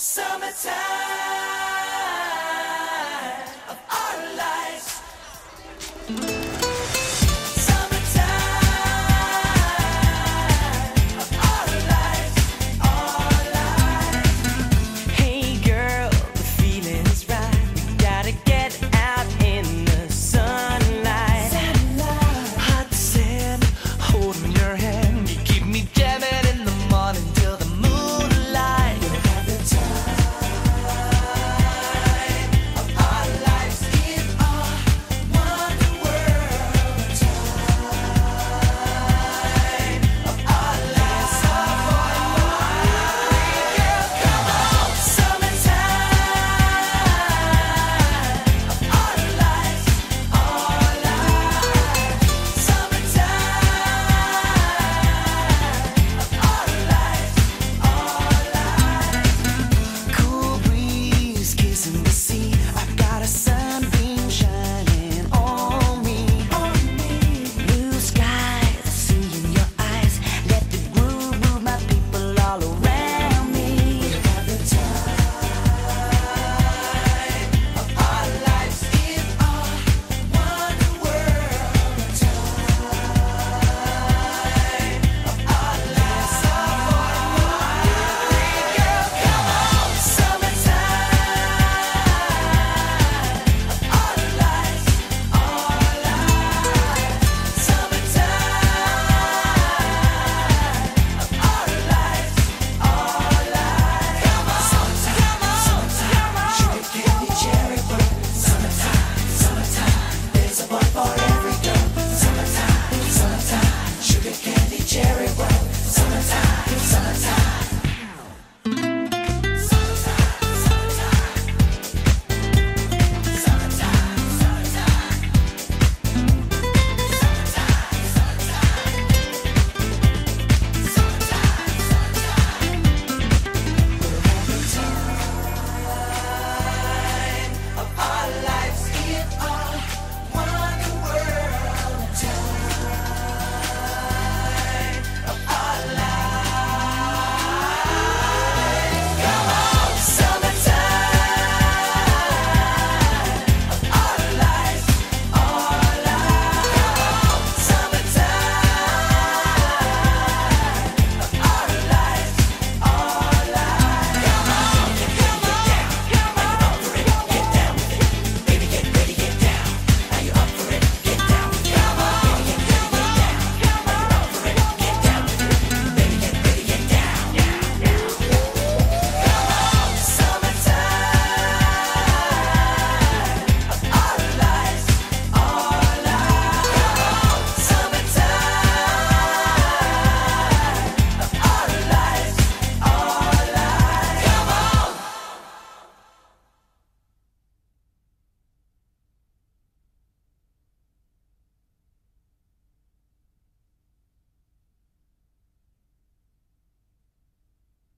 Summertime.